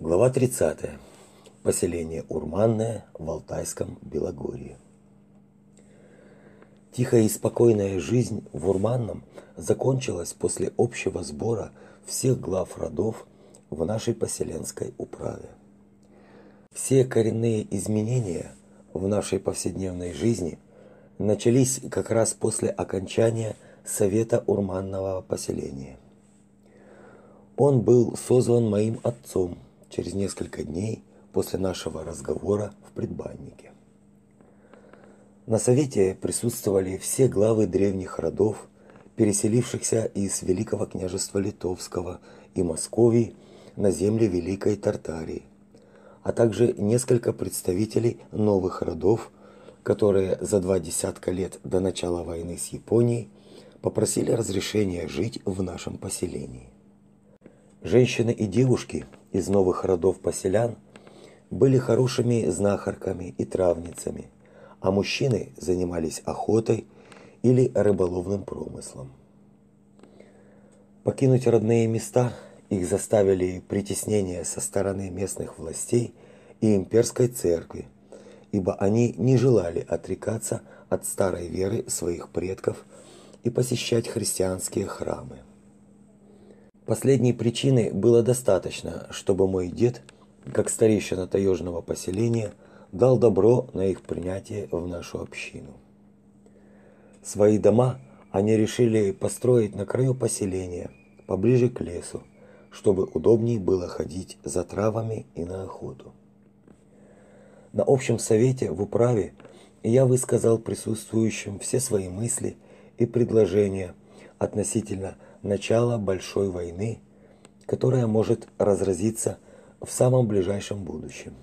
Глава 30. Поселение Урманное в Алтайском Белогорье. Тихая и спокойная жизнь в Урманном закончилась после общего сбора всех глав родов в нашей поселенской управе. Все коренные изменения в нашей повседневной жизни начались как раз после окончания Совета Урманного поселения. Он был созван моим отцом через несколько дней после нашего разговора в предбаннике. На совете присутствовали все главы древних родов, переселившихся из Великого княжества Литовского и Московии на земли Великой Тартарии, а также несколько представителей новых родов, которые за два десятка лет до начала войны с Японией попросили разрешения жить в нашем поселении. Женщины и девушки из новых родов поселян были хорошими знахарками и травницами, а мужчины занимались охотой или рыболовным промыслом. Покинуть родные места их заставили притеснения со стороны местных властей и имперской церкви, ибо они не желали отрекаться от старой веры своих предков и посещать христианские храмы. Последней причины было достаточно, чтобы мой дед, как старейшина таежного поселения, дал добро на их принятие в нашу общину. Свои дома они решили построить на краю поселения, поближе к лесу, чтобы удобнее было ходить за травами и на охоту. На общем совете в управе я высказал присутствующим все свои мысли и предложения относительно начала большой войны, которая может разразиться в самом ближайшем будущем.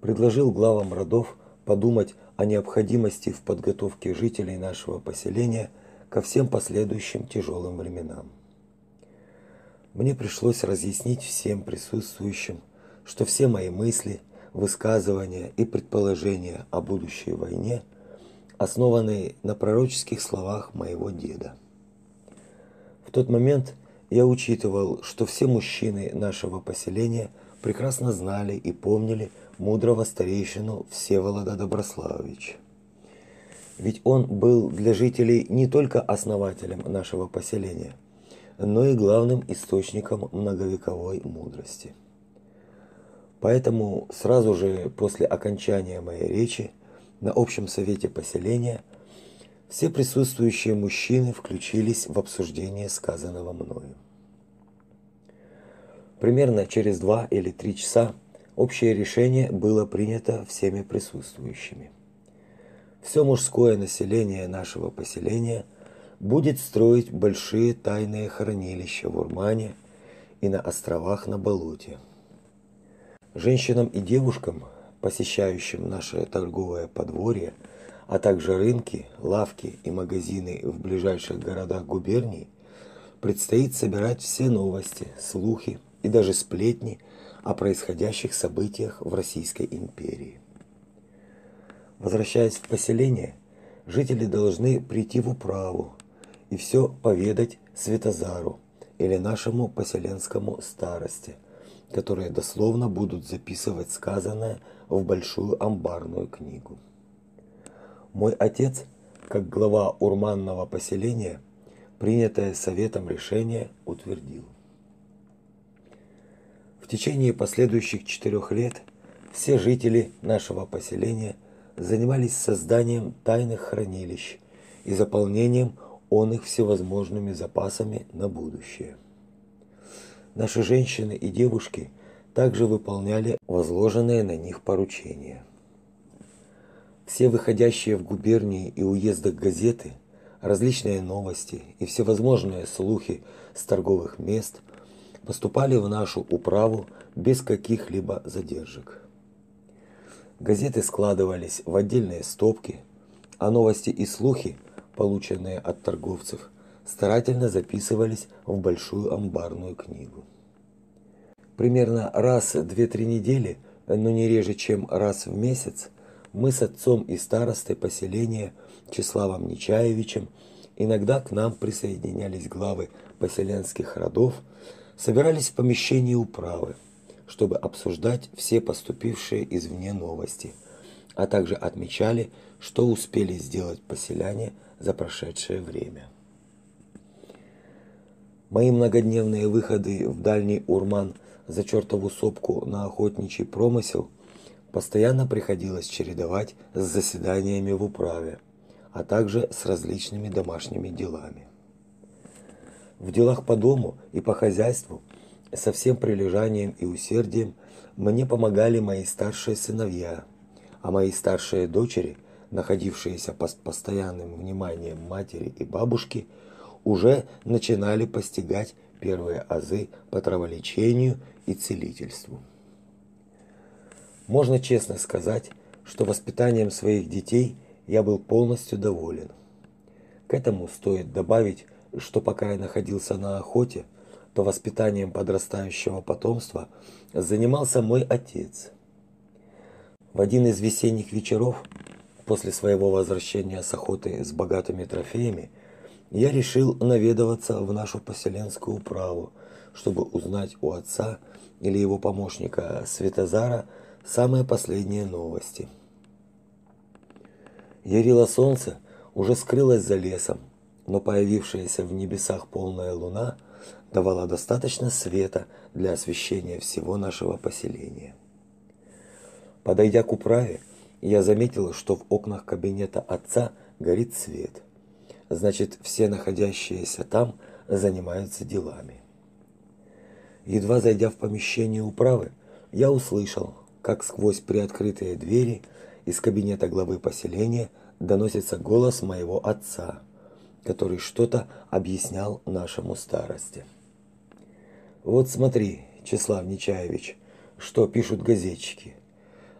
Предложил главам родов подумать о необходимости в подготовке жителей нашего поселения ко всем последующим тяжелым временам. Мне пришлось разъяснить всем присутствующим, что все мои мысли, высказывания и предположения о будущей войне основаны на пророческих словах моего деда. Тот момент я учитывал, что все мужчины нашего поселения прекрасно знали и помнили мудрого старейшину Всеволода Доброславовича. Ведь он был для жителей не только основателем нашего поселения, но и главным источником многовековой мудрости. Поэтому сразу же после окончания моей речи на общем совете поселения – все присутствующие мужчины включились в обсуждение сказанного мною. Примерно через два или три часа общее решение было принято всеми присутствующими. Все мужское население нашего поселения будет строить большие тайные хранилища в Урмане и на островах на болоте. Женщинам и девушкам, посещающим наше торговое подворье, а также рынки, лавки и магазины в ближайших городах губерний, предстоит собирать все новости, слухи и даже сплетни о происходящих событиях в Российской империи. Возвращаясь в поселение, жители должны прийти в управу и все поведать Светозару или нашему поселенскому старости, которые дословно будут записывать сказанное в большую амбарную книгу. Мой отец, как глава урманного поселения, принятое советом решение утвердил. В течение последующих четырех лет все жители нашего поселения занимались созданием тайных хранилищ и заполнением он их всевозможными запасами на будущее. Наши женщины и девушки также выполняли возложенные на них поручения. Все выходящие в губернии и уездах газеты, различные новости и всевозможные слухи с торговых мест поступали в нашу управу без каких-либо задержек. Газеты складывались в отдельные стопки, а новости и слухи, полученные от торговцев, старательно записывались в большую амбарную книгу. Примерно раз в 2-3 недели, но не реже, чем раз в месяц, мы с отцом и старостой поселения Числавом Нечаевичем иногда к нам присоединялись главы поселенских родов собирались в помещении управы, чтобы обсуждать все поступившие извне новости, а также отмечали, что успели сделать поселяне за прошедшее время. Мои многодневные выходы в дальний Урман за чертову сопку на охотничий промысел постоянно приходилось чередовать с заседаниями в управе, а также с различными домашними делами. В делах по дому и по хозяйству со всем прилежанием и усердием мне помогали мои старшие сыновья, а мои старшие дочери, находившиеся под постоянным вниманием матери и бабушки, уже начинали постигать первые азы по траволечению и целительству. Можно честно сказать, что воспитанием своих детей я был полностью доволен. К этому стоит добавить, что пока я находился на охоте, то воспитанием подрастающего потомства занимался мой отец. В один из весенних вечеров, после своего возвращения с охоты с богатыми трофеями, я решил наведываться в нашу поселенскую управу, чтобы узнать у отца или его помощника Светозара самые последние новости. Ярило солнце уже скрылось за лесом, но появившаяся в небесах полная луна давала достаточно света для освещения всего нашего поселения. Подойдя к управе, я заметил, что в окнах кабинета отца горит свет. Значит, все находящиеся там занимаются делами. Едва зайдя в помещение управы, я услышал, как сквозь приоткрытые двери из кабинета главы поселения доносится голос моего отца, который что-то объяснял нашему старости. Вот смотри, Числав Нечаевич, что пишут газетчики.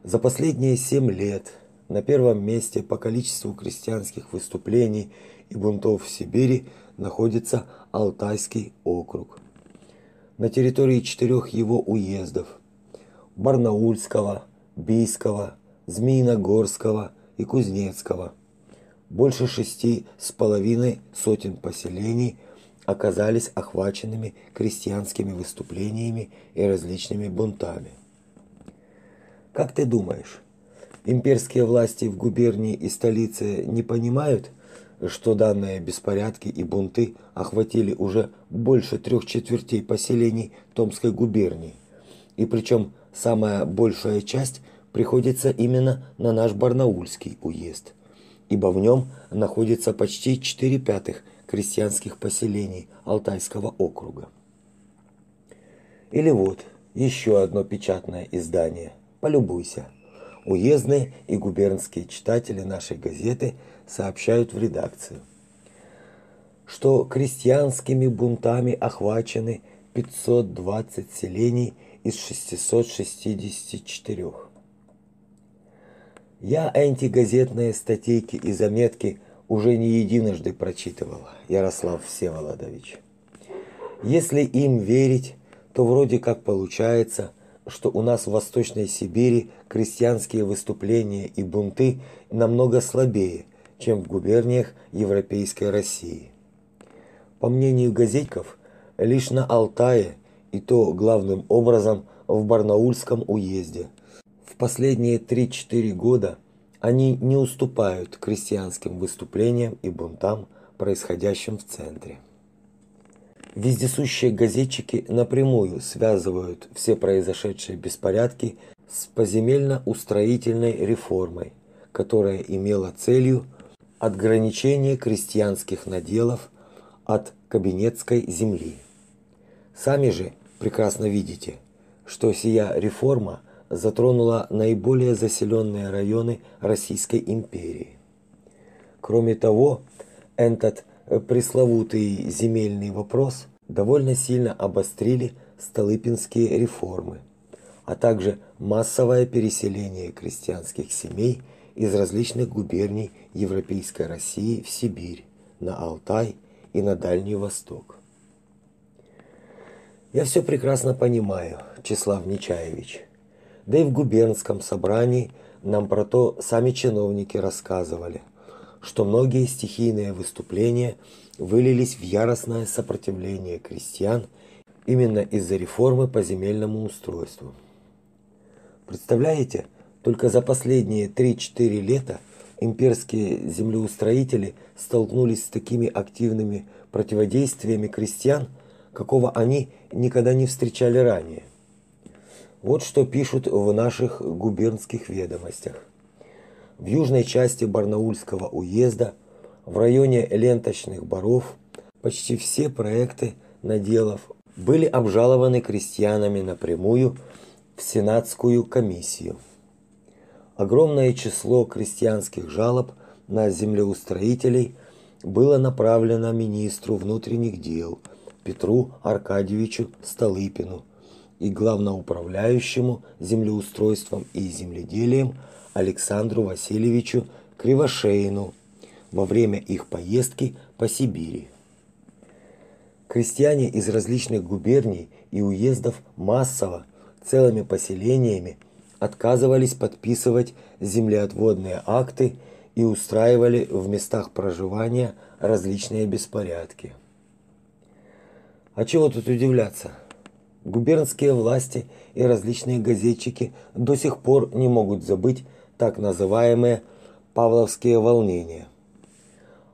За последние семь лет на первом месте по количеству крестьянских выступлений и бунтов в Сибири находится Алтайский округ. На территории четырех его уездов Барнаульского, Бийского, Змеиногорского и Кузнецкого. Больше шести с половиной сотен поселений оказались охваченными крестьянскими выступлениями и различными бунтами. Как ты думаешь, имперские власти в губернии и столице не понимают, что данные беспорядки и бунты охватили уже больше трех четвертей поселений Томской губернии, и причем самая большая часть приходится именно на наш Барнаульский уезд, ибо в нем находится почти 4 пятых крестьянских поселений Алтайского округа. Или вот еще одно печатное издание. Полюбуйся. Уездные и губернские читатели нашей газеты сообщают в редакцию, что крестьянскими бунтами охвачены 520 селений из 664. Я антигазетные статейки и заметки уже не единожды прочитывал, Ярослав Всеволодович. Если им верить, то вроде как получается, что у нас в Восточной Сибири крестьянские выступления и бунты намного слабее, чем в губерниях Европейской России. По мнению газетчиков, лишь на Алтае и то главным образом в Барнаульском уезде. В последние 3-4 года они не уступают крестьянским выступлениям и бунтам, происходящим в центре. Вездесущие газетчики напрямую связывают все произошедшие беспорядки с поземельно-устроительной реформой, которая имела целью отграничение крестьянских наделов от кабинетской земли. Сами же прекрасно видите, что сия реформа затронула наиболее заселенные районы Российской империи. Кроме того, этот пресловутый земельный вопрос довольно сильно обострили Столыпинские реформы, а также массовое переселение крестьянских семей из различных губерний Европейской России в Сибирь, на Алтай и на Дальний Восток. Я все прекрасно понимаю, Числав Нечаевич. Да и в губернском собрании нам про то сами чиновники рассказывали, что многие стихийные выступления вылились в яростное сопротивление крестьян именно из-за реформы по земельному устройству. Представляете, только за последние 3-4 лета имперские землеустроители столкнулись с такими активными противодействиями крестьян, какого они никогда не встречали ранее. Вот что пишут в наших губернских ведомостях. В южной части Барнаульского уезда, в районе ленточных баров, почти все проекты наделов были обжалованы крестьянами напрямую в Сенатскую комиссию. Огромное число крестьянских жалоб на землеустроителей было направлено министру внутренних дел Петру Аркадьевичу Столыпину и главноуправляющему землеустройством и земледелием Александру Васильевичу Кривошеину во время их поездки по Сибири. Крестьяне из различных губерний и уездов массово целыми поселениями отказывались подписывать землеотводные акты и устраивали в местах проживания различные беспорядки. А чего тут удивляться? Губернские власти и различные газетчики до сих пор не могут забыть так называемые Павловские волнения.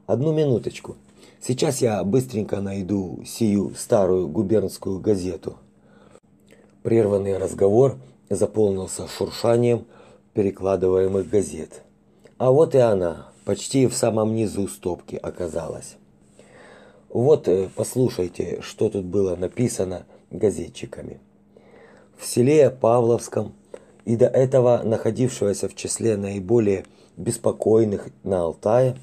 Одну минуточку. Сейчас я быстренько найду сию старую губернскую газету. Прерванный разговор – заполнился шуршанием перекладываемых газет. А вот и она, почти в самом низу стопки оказалась. Вот э, послушайте, что тут было написано газетчиками. В селе Павловском и до этого находившегося в числе наиболее беспокойных на Алтае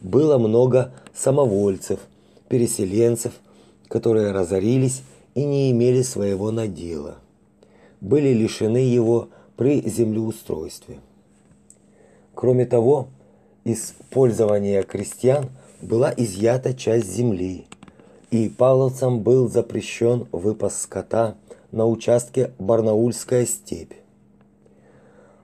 было много самовольцев, переселенцев, которые разорились и не имели своего надела были лишены его при землеустройстве. Кроме того, из пользования крестьян была изъята часть земли, и павловцам был запрещен выпас скота на участке Барнаульская степь.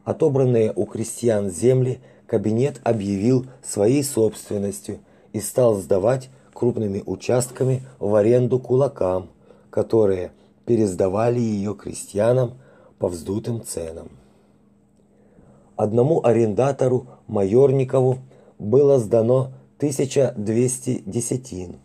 Отобранные у крестьян земли кабинет объявил своей собственностью и стал сдавать крупными участками в аренду кулакам, которые – пересдавали ее крестьянам по вздутым ценам. Одному арендатору Майорникову было сдано 1200 десятин.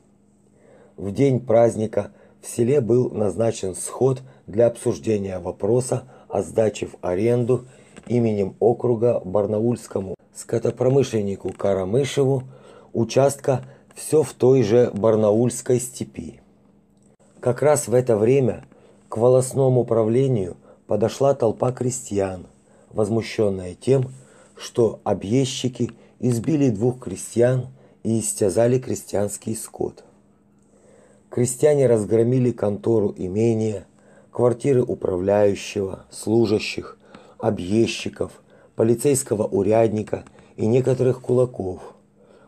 В день праздника в селе был назначен сход для обсуждения вопроса о сдаче в аренду именем округа Барнаульскому скотопромышленнику Карамышеву участка все в той же Барнаульской степи. Как раз в это время к волосному управлению подошла толпа крестьян, возмущенная тем, что объездчики избили двух крестьян и истязали крестьянский скот. Крестьяне разгромили контору имения, квартиры управляющего, служащих, объездчиков, полицейского урядника и некоторых кулаков.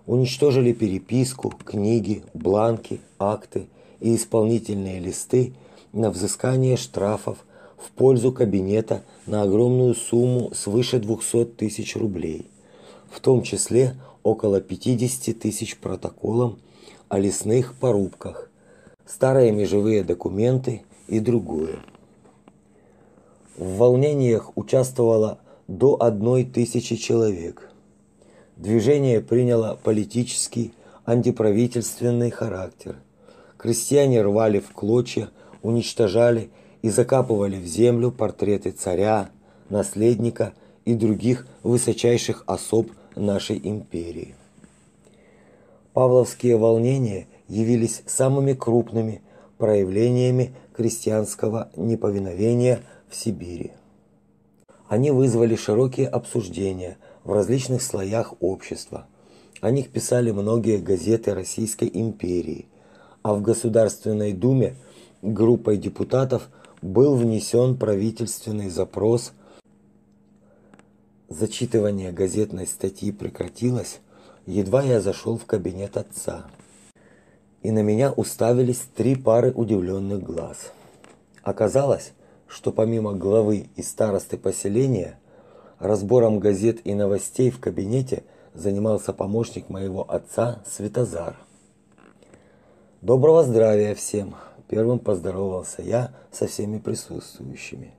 Уничтожили переписку, книги, бланки, акты и исполнительные листы на взыскание штрафов в пользу кабинета на огромную сумму свыше 200 тысяч рублей, в том числе около 50 тысяч протоколом о лесных порубках, старые межевые документы и другое. В волнениях участвовало до одной тысячи человек. Движение приняло политический, антиправительственный характер. Крестьяне рвали в клочья уничтожали и закапывали в землю портреты царя, наследника и других высочайших особ нашей империи. Павловские волнения явились самыми крупными проявлениями крестьянского неповиновения в Сибири. Они вызвали широкие обсуждения в различных слоях общества. О них писали многие газеты Российской империи, а в Государственной Думе – группой депутатов был внесен правительственный запрос. Зачитывание газетной статьи прекратилось, едва я зашел в кабинет отца. И на меня уставились три пары удивленных глаз. Оказалось, что помимо главы и старосты поселения, разбором газет и новостей в кабинете занимался помощник моего отца Светозар. Доброго здравия всем, Первым поздоровался я со всеми присутствующими.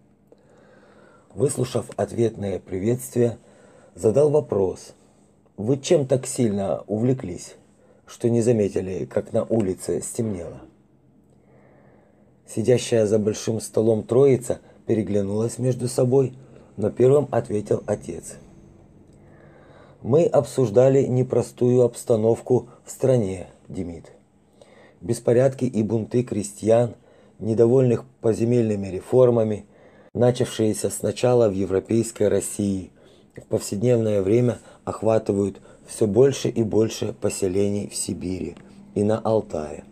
Выслушав ответное приветствие, задал вопрос. Вы чем так сильно увлеклись, что не заметили, как на улице стемнело? Сидящая за большим столом троица переглянулась между собой, но первым ответил отец. Мы обсуждали непростую обстановку в стране, Демид беспорядки и бунты крестьян, недовольных поземельными реформами, начавшиеся сначала в европейской России, в повседневное время охватывают все больше и больше поселений в Сибири и на Алтае.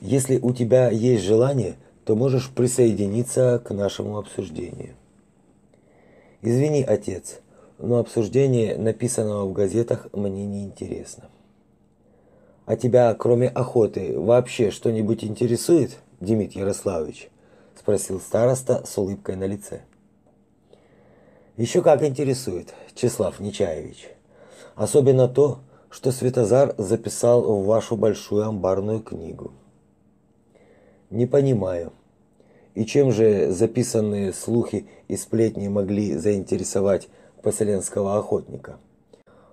Если у тебя есть желание, то можешь присоединиться к нашему обсуждению. Извини, отец, но обсуждение написанного в газетах мне не интересно. А тебя, кроме охоты, вообще что-нибудь интересует, Демид Ярославович? Спросил староста с улыбкой на лице. Еще как интересует, Числав Нечаевич. Особенно то, что Светозар записал в вашу большую амбарную книгу. Не понимаю. И чем же записанные слухи и сплетни могли заинтересовать поселенского охотника?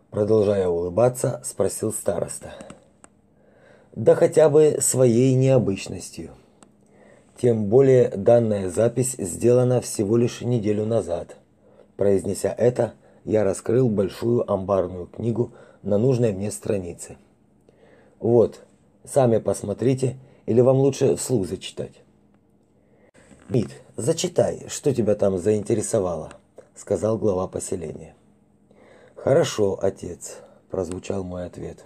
Продолжая улыбаться, спросил староста да хотя бы своей необычностью. Тем более данная запись сделана всего лишь неделю назад. Произнеся это, я раскрыл большую амбарную книгу на нужной мне странице. Вот, сами посмотрите, или вам лучше вслух зачитать. Мит, зачитай, что тебя там заинтересовало, сказал глава поселения. Хорошо, отец, прозвучал мой ответ.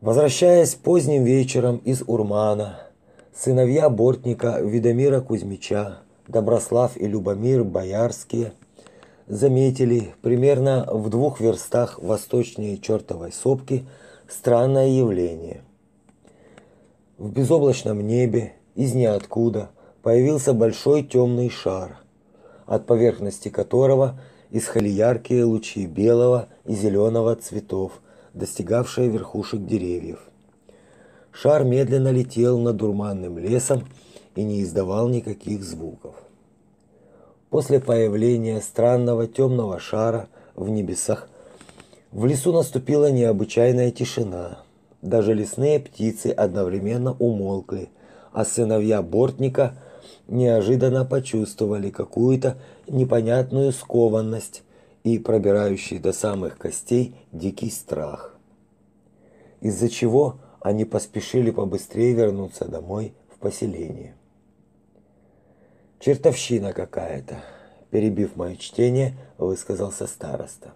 Возвращаясь поздним вечером из Урмана, сыновья бортника Видомира Кузьмича, Доброслав и Любомир Боярские заметили примерно в двух верстах восточнее чертовой сопки странное явление. В безоблачном небе из ниоткуда появился большой темный шар, от поверхности которого исходили яркие лучи белого и зеленого цветов – достигавшая верхушек деревьев. Шар медленно летел над дурманным лесом и не издавал никаких звуков. После появления странного темного шара в небесах в лесу наступила необычайная тишина. Даже лесные птицы одновременно умолкли, а сыновья бортника неожиданно почувствовали какую-то непонятную скованность и пробирающий до самых костей дикий страх. Из-за чего они поспешили побыстрее вернуться домой в поселение. Чертовщина какая-то, перебив мое чтение, высказался староста.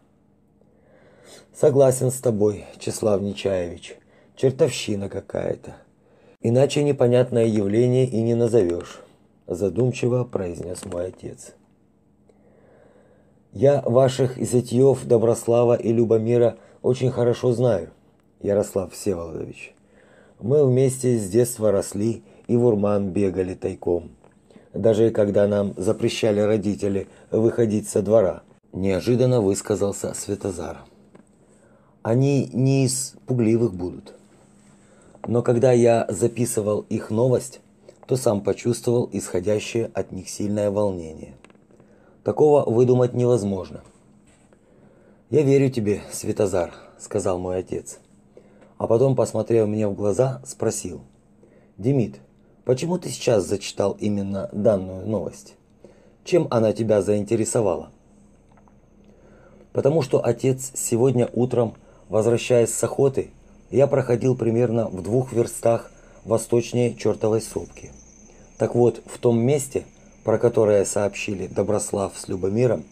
Согласен с тобой, Числав Нечаевич. Чертовщина какая-то. Иначе непонятное явление и не назовешь, задумчиво произнес мой отец. Я ваших зятьев Доброслава и Любомира очень хорошо знаю, Ярослав Всеволодович. Мы вместе с детства росли и в Урман бегали тайком. Даже когда нам запрещали родители выходить со двора, неожиданно высказался Светозар. Они не из пугливых будут. Но когда я записывал их новость, то сам почувствовал исходящее от них сильное волнение. Такого выдумать невозможно. Я верю тебе, Светозар, сказал мой отец. А потом, посмотрев мне в глаза, спросил: "Демид, почему ты сейчас зачитал именно данную новость? Чем она тебя заинтересовала?" Потому что отец сегодня утром, возвращаясь с охоты, я проходил примерно в двух верстах восточнее чертовой сопки. Так вот, в том месте, про которое сообщили Доброслав с Любомиром,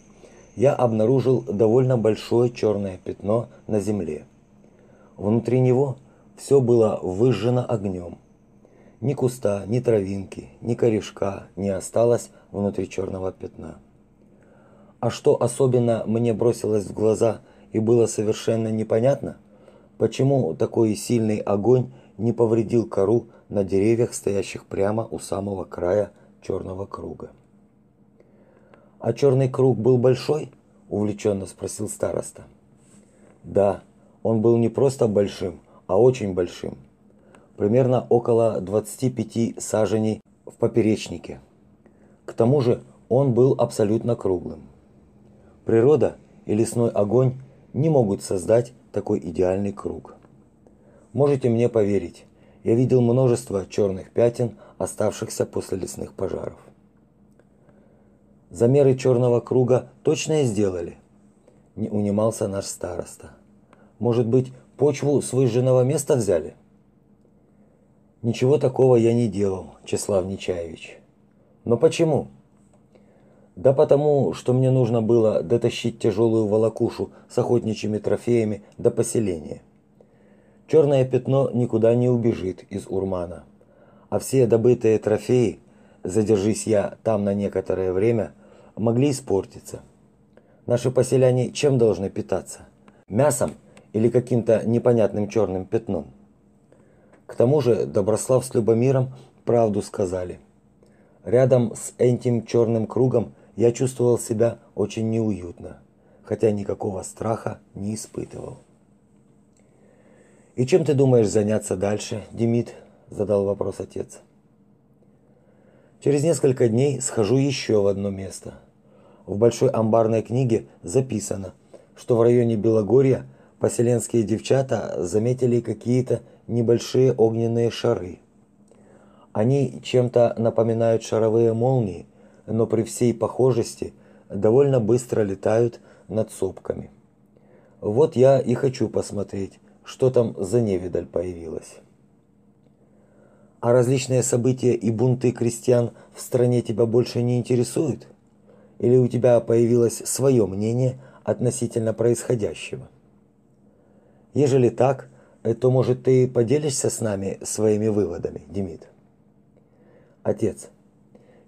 я обнаружил довольно большое черное пятно на земле. Внутри него все было выжжено огнем. Ни куста, ни травинки, ни корешка не осталось внутри черного пятна. А что особенно мне бросилось в глаза и было совершенно непонятно, почему такой сильный огонь не повредил кору на деревьях, стоящих прямо у самого края черного круга. А черный круг был большой? увлеченно спросил староста. Да, он был не просто большим, а очень большим. примерно около 25 саженей в поперечнике. К тому же он был абсолютно круглым. Природа и лесной огонь не могут создать такой идеальный круг. Можете мне поверить, я видел множество черных пятен, оставшихся после лесных пожаров. Замеры черного круга точно сделали. Не унимался наш староста. Может быть, почву с выжженного места взяли? Ничего такого я не делал, Числав Нечаевич. Но почему? Да потому, что мне нужно было дотащить тяжелую волокушу с охотничьими трофеями до поселения. Черное пятно никуда не убежит из Урмана. А все добытые трофеи, задержись я там на некоторое время, могли испортиться. Наши поселяне чем должны питаться? Мясом или каким-то непонятным черным пятном? К тому же Доброслав с Любомиром правду сказали. Рядом с этим черным кругом я чувствовал себя очень неуютно, хотя никакого страха не испытывал. «И чем ты думаешь заняться дальше, Демид?» – задал вопрос отец. «Через несколько дней схожу еще в одно место. В большой амбарной книге записано, что в районе Белогорья поселенские девчата заметили какие-то небольшие огненные шары. Они чем-то напоминают шаровые молнии, но при всей похожести довольно быстро летают над сопками. Вот я и хочу посмотреть, что там за невидаль появилась. А различные события и бунты крестьян в стране тебя больше не интересуют? Или у тебя появилось свое мнение относительно происходящего? Ежели так, то, может, ты поделишься с нами своими выводами, Демид? Отец,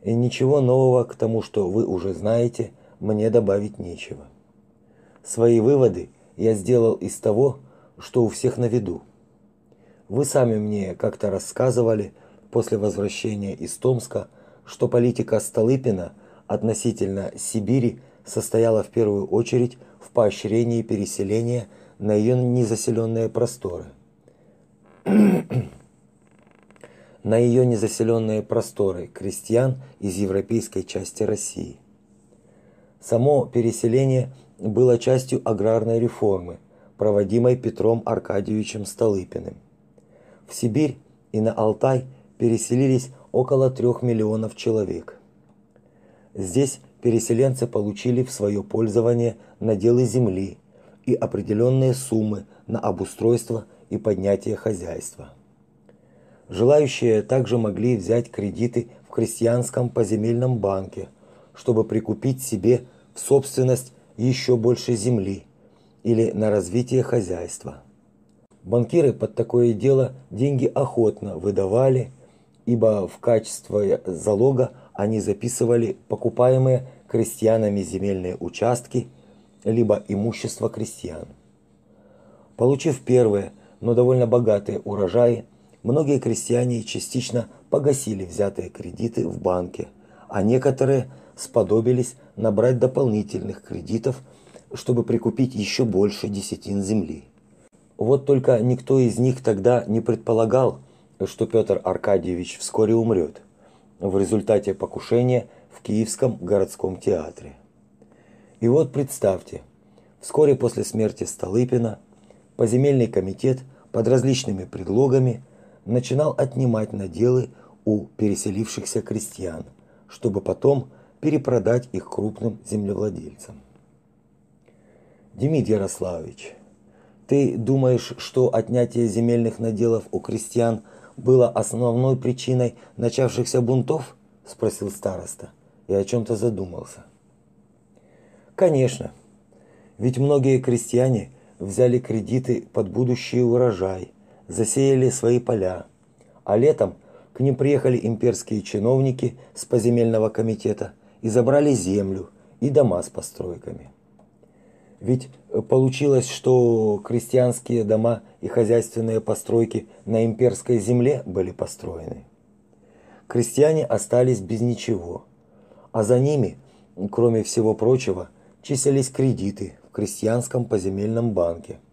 и ничего нового к тому, что вы уже знаете, мне добавить нечего. Свои выводы я сделал из того, что у всех на виду. Вы сами мне как-то рассказывали после возвращения из Томска, что политика Столыпина относительно Сибири состояла в первую очередь в поощрении переселения на ее незаселенные просторы. на ее незаселенные просторы крестьян из европейской части России. Само переселение было частью аграрной реформы, проводимой Петром Аркадьевичем Столыпиным. В Сибирь и на Алтай переселились около трех миллионов человек. Здесь переселенцы получили в свое пользование наделы земли и определенные суммы на обустройство и поднятие хозяйства. Желающие также могли взять кредиты в крестьянском поземельном банке, чтобы прикупить себе в собственность еще больше земли или на развитие хозяйства. Банкиры под такое дело деньги охотно выдавали, ибо в качестве залога они записывали покупаемые крестьянами земельные участки либо имущество крестьян. Получив первые, но довольно богатые урожаи, многие крестьяне частично погасили взятые кредиты в банке, а некоторые сподобились набрать дополнительных кредитов, чтобы прикупить еще больше десятин земли. Вот только никто из них тогда не предполагал, что Петр Аркадьевич вскоре умрет в результате покушения в Киевском городском театре. И вот представьте, вскоре после смерти Столыпина поземельный комитет под различными предлогами начинал отнимать наделы у переселившихся крестьян, чтобы потом перепродать их крупным землевладельцам. Демид Ярославович, ты думаешь, что отнятие земельных наделов у крестьян было основной причиной начавшихся бунтов? спросил староста и о чем то задумался. Конечно. Ведь многие крестьяне взяли кредиты под будущий урожай засеяли свои поля, а летом к ним приехали имперские чиновники с поземельного комитета и забрали землю и дома с постройками. Ведь получилось, что крестьянские дома и хозяйственные постройки на имперской земле были построены. Крестьяне остались без ничего, а за ними, кроме всего прочего, числились кредиты в крестьянском поземельном банке –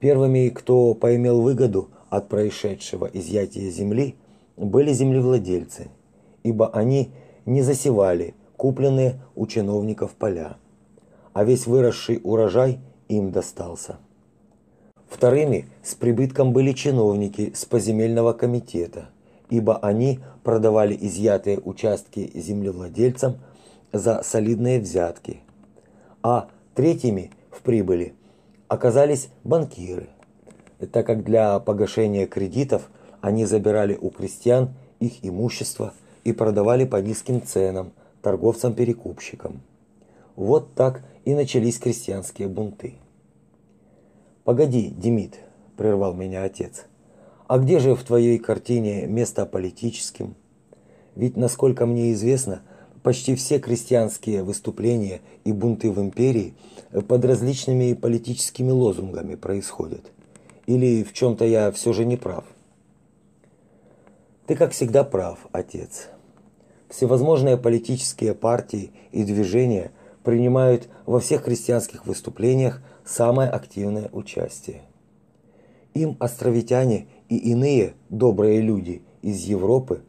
Первыми, кто поимел выгоду от происшедшего изъятия земли были землевладельцы, ибо они не засевали купленные у чиновников поля, а весь выросший урожай им достался. Вторыми с прибытком были чиновники с поземельного комитета, ибо они продавали изъятые участки землевладельцам за солидные взятки. А третьими в прибыли оказались банкиры, так как для погашения кредитов они забирали у крестьян их имущество и продавали по низким ценам торговцам-перекупщикам. Вот так и начались крестьянские бунты. Погоди, Демид, прервал меня отец. А где же в твоей картине место политическим? Ведь, насколько мне известно, почти все крестьянские выступления и бунты в империи под различными политическими лозунгами происходят. Или в чем то я все же не прав? Ты, как всегда, прав, отец. Всевозможные политические партии и движения принимают во всех крестьянских выступлениях самое активное участие. Им островитяне и иные добрые люди из Европы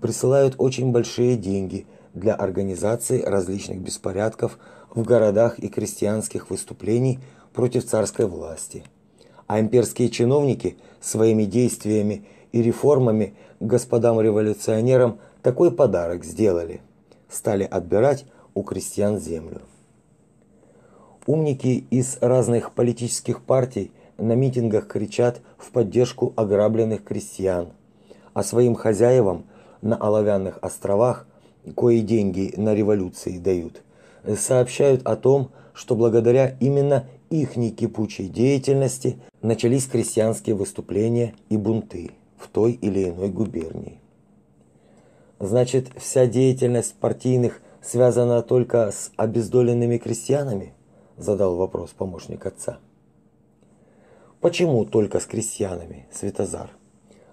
присылают очень большие деньги для организации различных беспорядков в городах и крестьянских выступлений против царской власти. А имперские чиновники своими действиями и реформами господам революционерам такой подарок сделали. Стали отбирать у крестьян землю. Умники из разных политических партий на митингах кричат в поддержку ограбленных крестьян, а своим хозяевам на оловянных островах, кои деньги на революции дают, сообщают о том, что благодаря именно их кипучей деятельности начались крестьянские выступления и бунты в той или иной губернии. Значит, вся деятельность партийных связана только с обездоленными крестьянами? задал вопрос помощник отца. Почему только с крестьянами, Светозар?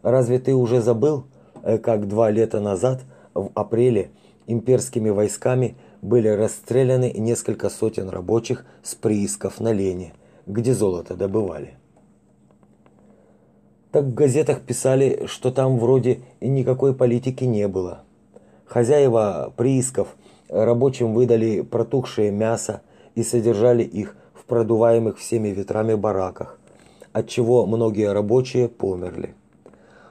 Разве ты уже забыл, э, как два лета назад в апреле имперскими войсками были расстреляны несколько сотен рабочих с приисков на Лене, где золото добывали? Так в газетах писали, что там вроде и никакой политики не было. Хозяева приисков рабочим выдали протухшее мясо, и содержали их в продуваемых всеми ветрами бараках, от чего многие рабочие померли.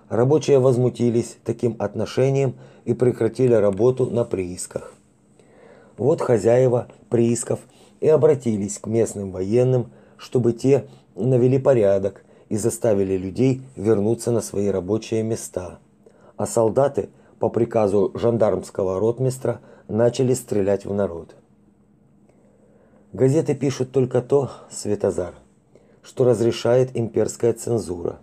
Рабочие возмутились таким отношением и прекратили работу на приисках. Вот хозяева приисков и обратились к местным военным, чтобы те навели порядок и заставили людей вернуться на свои рабочие места. А солдаты по приказу жандармского ротмистра начали стрелять в народ. Газеты пишут только то, Светозар, что разрешает имперская цензура.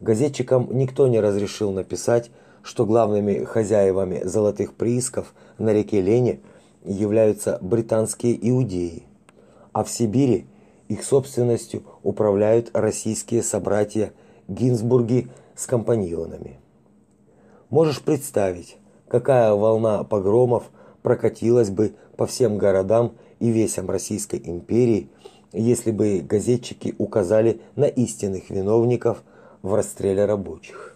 Газетчикам никто не разрешил написать, что главными хозяевами золотых приисков на реке Лене являются британские иудеи, а в Сибири их собственностью управляют российские собратья Гинзбурги с компаньонами. Можешь представить, какая волна погромов прокатилась бы по всем городам и весям Российской империи, если бы газетчики указали на истинных виновников в расстреле рабочих.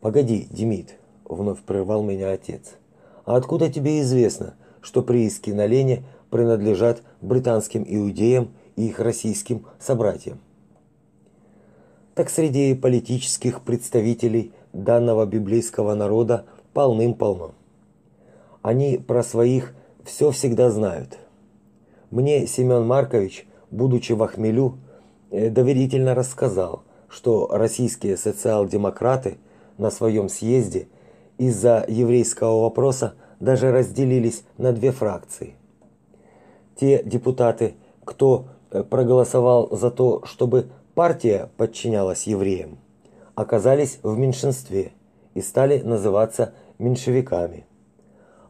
Погоди, Демид, вновь прервал меня отец. А откуда тебе известно, что прииски на Лене принадлежат британским иудеям и их российским собратьям? Так среди политических представителей данного библейского народа полным-полно. Они про своих все всегда знают. Мне Семен Маркович, будучи в Ахмелю, э, доверительно рассказал, что российские социал-демократы на своем съезде из-за еврейского вопроса даже разделились на две фракции. Те депутаты, кто э, проголосовал за то, чтобы партия подчинялась евреям, оказались в меньшинстве и стали называться меньшевиками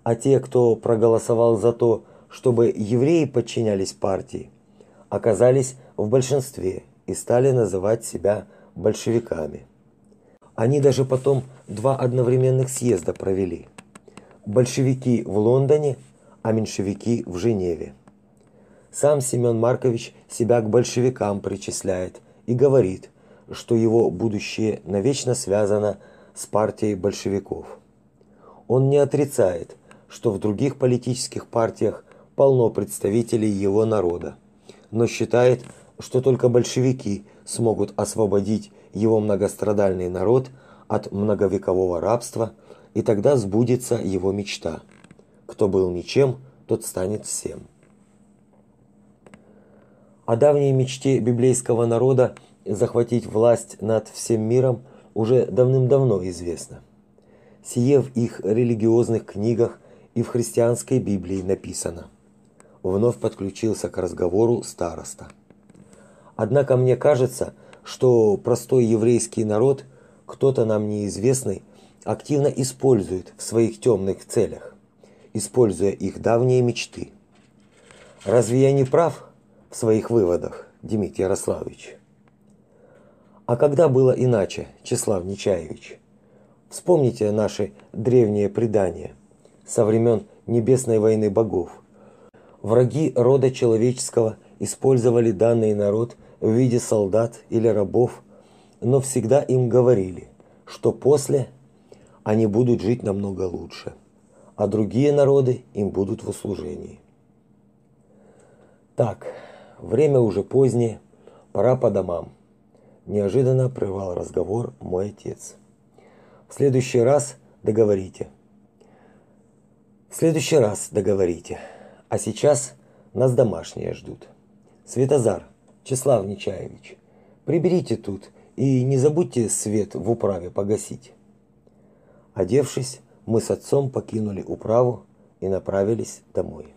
а те, кто проголосовал за то, чтобы евреи подчинялись партии, оказались в большинстве и стали называть себя большевиками. Они даже потом два одновременных съезда провели. Большевики в Лондоне, а меньшевики в Женеве. Сам Семен Маркович себя к большевикам причисляет и говорит, что его будущее навечно связано с партией большевиков. Он не отрицает, что в других политических партиях полно представителей его народа, но считает, что только большевики смогут освободить его многострадальный народ от многовекового рабства, и тогда сбудется его мечта. Кто был ничем, тот станет всем. О давней мечте библейского народа захватить власть над всем миром уже давным-давно известно. Сие в их религиозных книгах и в христианской Библии написано. Вновь подключился к разговору староста. Однако мне кажется, что простой еврейский народ, кто-то нам неизвестный, активно использует в своих темных целях, используя их давние мечты. Разве я не прав в своих выводах, Дмитрий Ярославович? А когда было иначе, Числав Нечаевич? Вспомните наши древние предания со времен Небесной войны богов. Враги рода человеческого использовали данный народ в виде солдат или рабов, но всегда им говорили, что после они будут жить намного лучше, а другие народы им будут в услужении. Так, время уже позднее, пора по домам. Неожиданно прервал разговор мой отец. В следующий раз договорите. В следующий раз договорите. А сейчас нас домашние ждут. Светозар, Числав Нечаевич, приберите тут и не забудьте свет в управе погасить. Одевшись, мы с отцом покинули управу и направились домой.